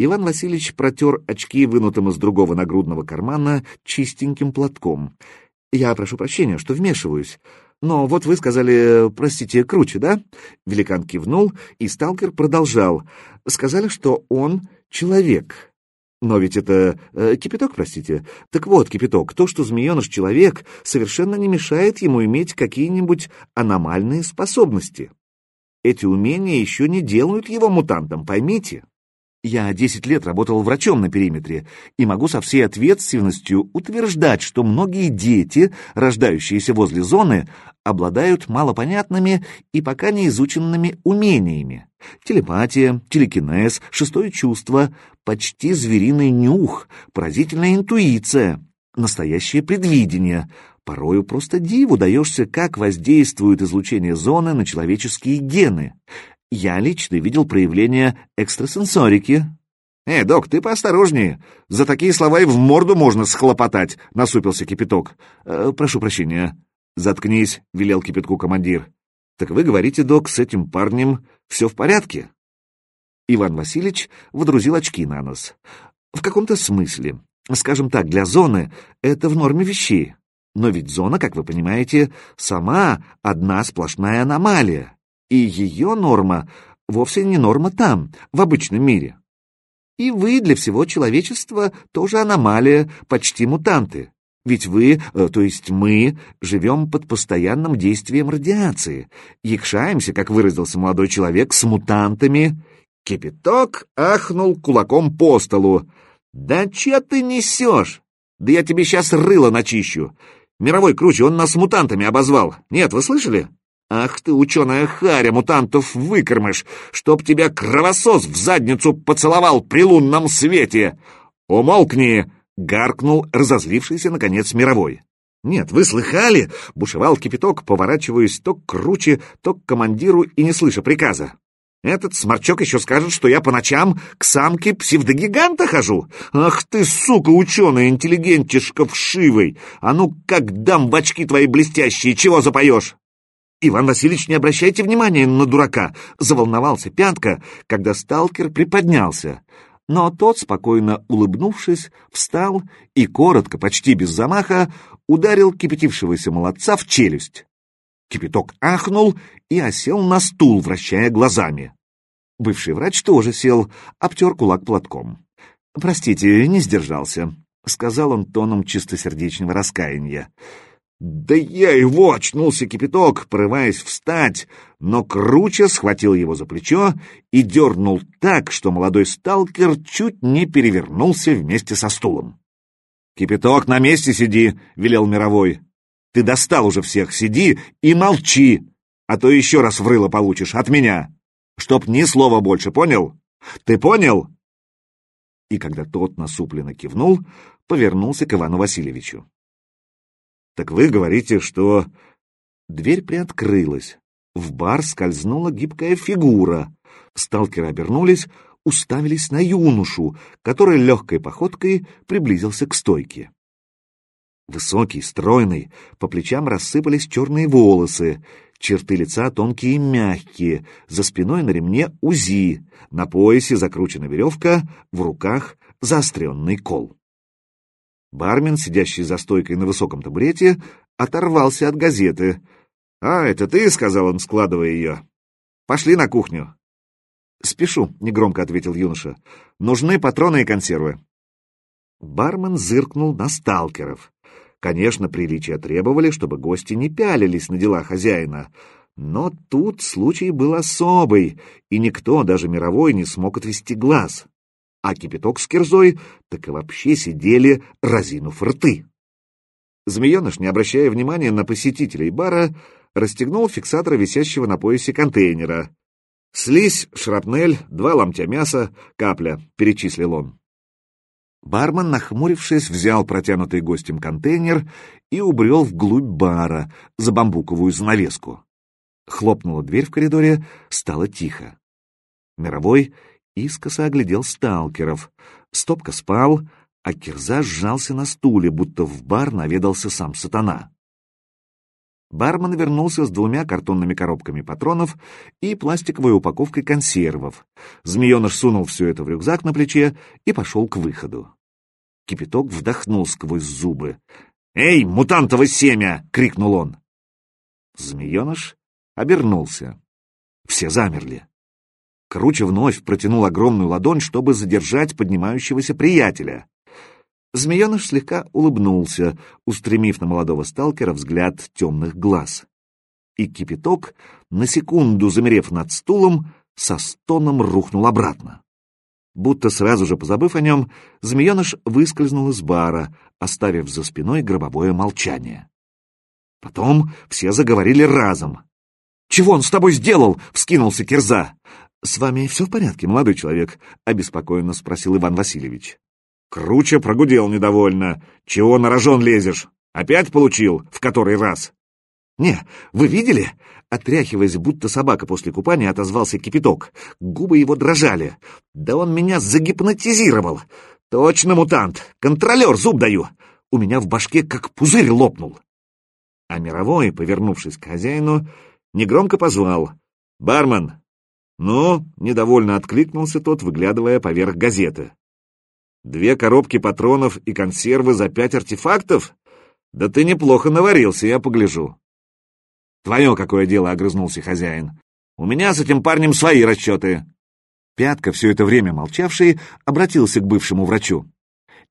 Иван Васильевич протер очки, вынутым из другого нагрудного кармана, чистеньким платком. «Я прошу прощения, что вмешиваюсь. Но вот вы сказали, простите, круче, да?» Великан кивнул, и сталкер продолжал. «Сказали, что он человек. Но ведь это э, кипяток, простите. Так вот, кипяток, то, что змееныш человек, совершенно не мешает ему иметь какие-нибудь аномальные способности. Эти умения еще не делают его мутантом, поймите. Я 10 лет работал врачом на периметре и могу со всей ответственностью утверждать, что многие дети, рождающиеся возле зоны, обладают малопонятными и пока не изученными умениями. Телепатия, телекинез, шестое чувство, почти звериный нюх, поразительная интуиция, настоящее предвидение. Порою просто диву даешься, как воздействует излучение зоны на человеческие гены. Я лично видел проявление экстрасенсорики. «Эй, док, ты поосторожнее. За такие слова и в морду можно схлопотать», — насупился кипяток. «Э, «Прошу прощения». «Заткнись», — велел кипятку командир. «Так вы говорите, док, с этим парнем все в порядке?» Иван Васильевич водрузил очки на нос. «В каком-то смысле. Скажем так, для зоны это в норме вещей. Но ведь зона, как вы понимаете, сама одна сплошная аномалия. И ее норма вовсе не норма там, в обычном мире. И вы для всего человечества тоже аномалия, почти мутанты. Ведь вы, э, то есть мы, живем под постоянным действием радиации, якшаемся, как выразился молодой человек, с мутантами. Кипяток ахнул кулаком по столу. «Да че ты несешь? Да я тебе сейчас рыло начищу. Мировой круче, он нас мутантами обозвал. Нет, вы слышали?» «Ах ты, ученая харя, мутантов выкормыш, чтоб тебя кровосос в задницу поцеловал при лунном свете!» «Умолкни!» — гаркнул разозлившийся, наконец, мировой. «Нет, вы слыхали?» — бушевал кипяток, поворачиваясь то круче, то к командиру и не слыша приказа. «Этот сморчок еще скажет, что я по ночам к самке псевдогиганта хожу! Ах ты, сука, ученая, интеллигентишка вшивый! А ну как дам в очки твои блестящие, чего запоешь?» «Иван Васильевич, не обращайте внимания на дурака!» — заволновался Пятка, когда сталкер приподнялся. Но тот, спокойно улыбнувшись, встал и коротко, почти без замаха, ударил кипятившегося молодца в челюсть. Кипяток ахнул и осел на стул, вращая глазами. Бывший врач тоже сел, обтер кулак платком. «Простите, не сдержался», — сказал он тоном чистосердечного раскаяния. Да я его очнулся кипяток, порываясь встать, но круче схватил его за плечо и дернул так, что молодой сталкер чуть не перевернулся вместе со стулом. «Кипяток, на месте сиди!» — велел мировой. «Ты достал уже всех, сиди и молчи, а то еще раз врыло получишь от меня, чтоб ни слова больше, понял? Ты понял?» И когда тот насупленно кивнул, повернулся к Ивану Васильевичу. Так вы говорите, что... Дверь приоткрылась. В бар скользнула гибкая фигура. Сталкеры обернулись, уставились на юношу, который легкой походкой приблизился к стойке. Высокий, стройный, по плечам рассыпались черные волосы, черты лица тонкие и мягкие, за спиной на ремне УЗИ, на поясе закручена веревка, в руках заостренный кол. Бармен, сидящий за стойкой на высоком табурете, оторвался от газеты. «А, это ты?» — сказал он, складывая ее. «Пошли на кухню». «Спешу», — негромко ответил юноша. «Нужны патроны и консервы». Бармен зыркнул на сталкеров. Конечно, приличия требовали, чтобы гости не пялились на дела хозяина, но тут случай был особый, и никто, даже мировой, не смог отвести глаз а кипяток с кирзой так и вообще сидели, разинув рты. Змееныш, не обращая внимания на посетителей бара, расстегнул фиксатор висящего на поясе контейнера. «Слизь, шрапнель, два ломтя мяса, капля», — перечислил он. Бармен, нахмурившись, взял протянутый гостем контейнер и убрел вглубь бара, за бамбуковую занавеску. Хлопнула дверь в коридоре, стало тихо. Мировой искоса оглядел сталкеров. Стопка спал, а Кирза сжался на стуле, будто в бар наведался сам сатана. Бармен вернулся с двумя картонными коробками патронов и пластиковой упаковкой консервов. Змееныш сунул все это в рюкзак на плече и пошел к выходу. Кипяток вдохнул сквозь зубы. «Эй, мутантово семя!» — крикнул он. Змееныш обернулся. Все замерли. Круче вновь протянул огромную ладонь, чтобы задержать поднимающегося приятеля. Змееныш слегка улыбнулся, устремив на молодого сталкера взгляд темных глаз. И кипяток, на секунду замерев над стулом, со стоном рухнул обратно. Будто сразу же позабыв о нем, змееныш выскользнул из бара, оставив за спиной гробовое молчание. Потом все заговорили разом. «Чего он с тобой сделал?» — вскинулся Кирза. «С вами все в порядке, молодой человек?» — обеспокоенно спросил Иван Васильевич. Круче прогудел недовольно. «Чего на рожон лезешь? Опять получил? В который раз?» «Не, вы видели?» Отряхиваясь, будто собака после купания, отозвался кипяток. Губы его дрожали. «Да он меня загипнотизировал! Точно мутант! Контролер, зуб даю! У меня в башке как пузырь лопнул!» А Мировой, повернувшись к хозяину, негромко позвал. «Бармен!» «Ну?» — недовольно откликнулся тот, выглядывая поверх газеты. Две коробки патронов и консервы за пять артефактов? Да ты неплохо наварился, я погляжу. Твое какое дело, — огрызнулся хозяин. У меня с этим парнем свои расчеты. Пятка, все это время молчавший, обратился к бывшему врачу.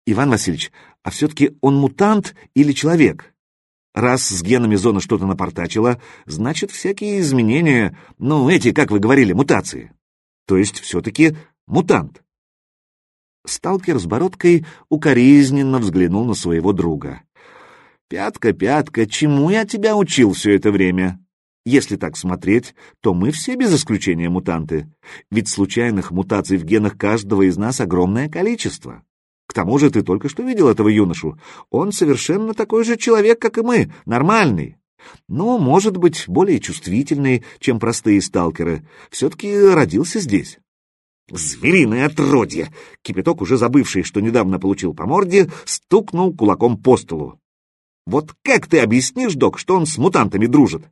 Иван Васильевич, а все-таки он мутант или человек? Раз с генами зона что-то напортачила, значит, всякие изменения, ну, эти, как вы говорили, мутации. То есть все-таки мутант. Сталкер с бородкой укоризненно взглянул на своего друга. «Пятка, пятка, чему я тебя учил все это время?» Если так смотреть, то мы все без исключения мутанты, ведь случайных мутаций в генах каждого из нас огромное количество. К тому же ты только что видел этого юношу. Он совершенно такой же человек, как и мы, нормальный. Ну, может быть, более чувствительный, чем простые сталкеры. Все-таки родился здесь. Звериное отродье! Кипяток, уже забывший, что недавно получил по морде, стукнул кулаком по столу. Вот как ты объяснишь, док, что он с мутантами дружит?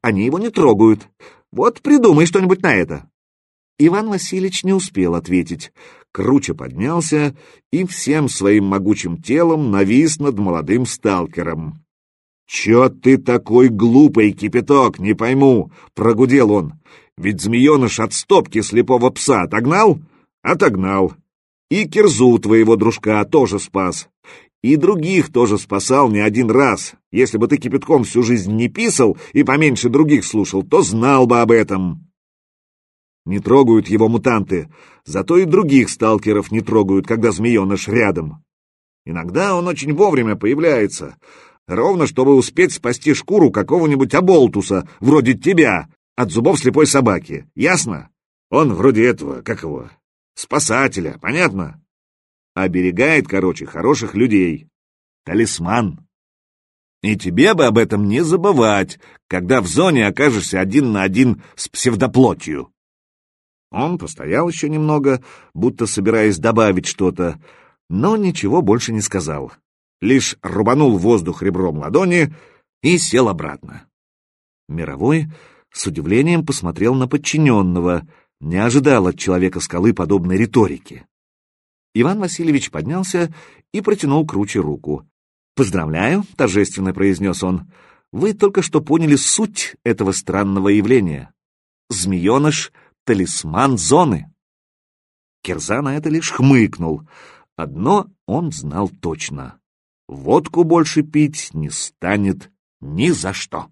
Они его не трогают. Вот придумай что-нибудь на это. Иван Васильевич не успел ответить. Круче поднялся и всем своим могучим телом навис над молодым сталкером. «Чё ты такой глупый, кипяток, не пойму!» — прогудел он. Ведь змееныш от стопки слепого пса отогнал? Отогнал. И кирзу твоего дружка тоже спас. И других тоже спасал не один раз. Если бы ты кипятком всю жизнь не писал и поменьше других слушал, то знал бы об этом. Не трогают его мутанты, зато и других сталкеров не трогают, когда змееныш рядом. Иногда он очень вовремя появляется, ровно чтобы успеть спасти шкуру какого-нибудь оболтуса, вроде тебя, от зубов слепой собаки. Ясно? Он вроде этого, как его, спасателя, понятно? Оберегает, короче, хороших людей. Талисман. И тебе бы об этом не забывать, когда в зоне окажешься один на один с псевдоплотью. Он постоял еще немного, будто собираясь добавить что-то, но ничего больше не сказал. Лишь рубанул воздух ребром ладони и сел обратно. Мировой с удивлением посмотрел на подчиненного, не ожидал от человека-скалы подобной риторики. Иван Васильевич поднялся и протянул круче руку. «Поздравляю», — торжественно произнес он, — «вы только что поняли суть этого странного явления. Змееныш — талисман зоны». Кирза на это лишь хмыкнул. Одно он знал точно — водку больше пить не станет ни за что.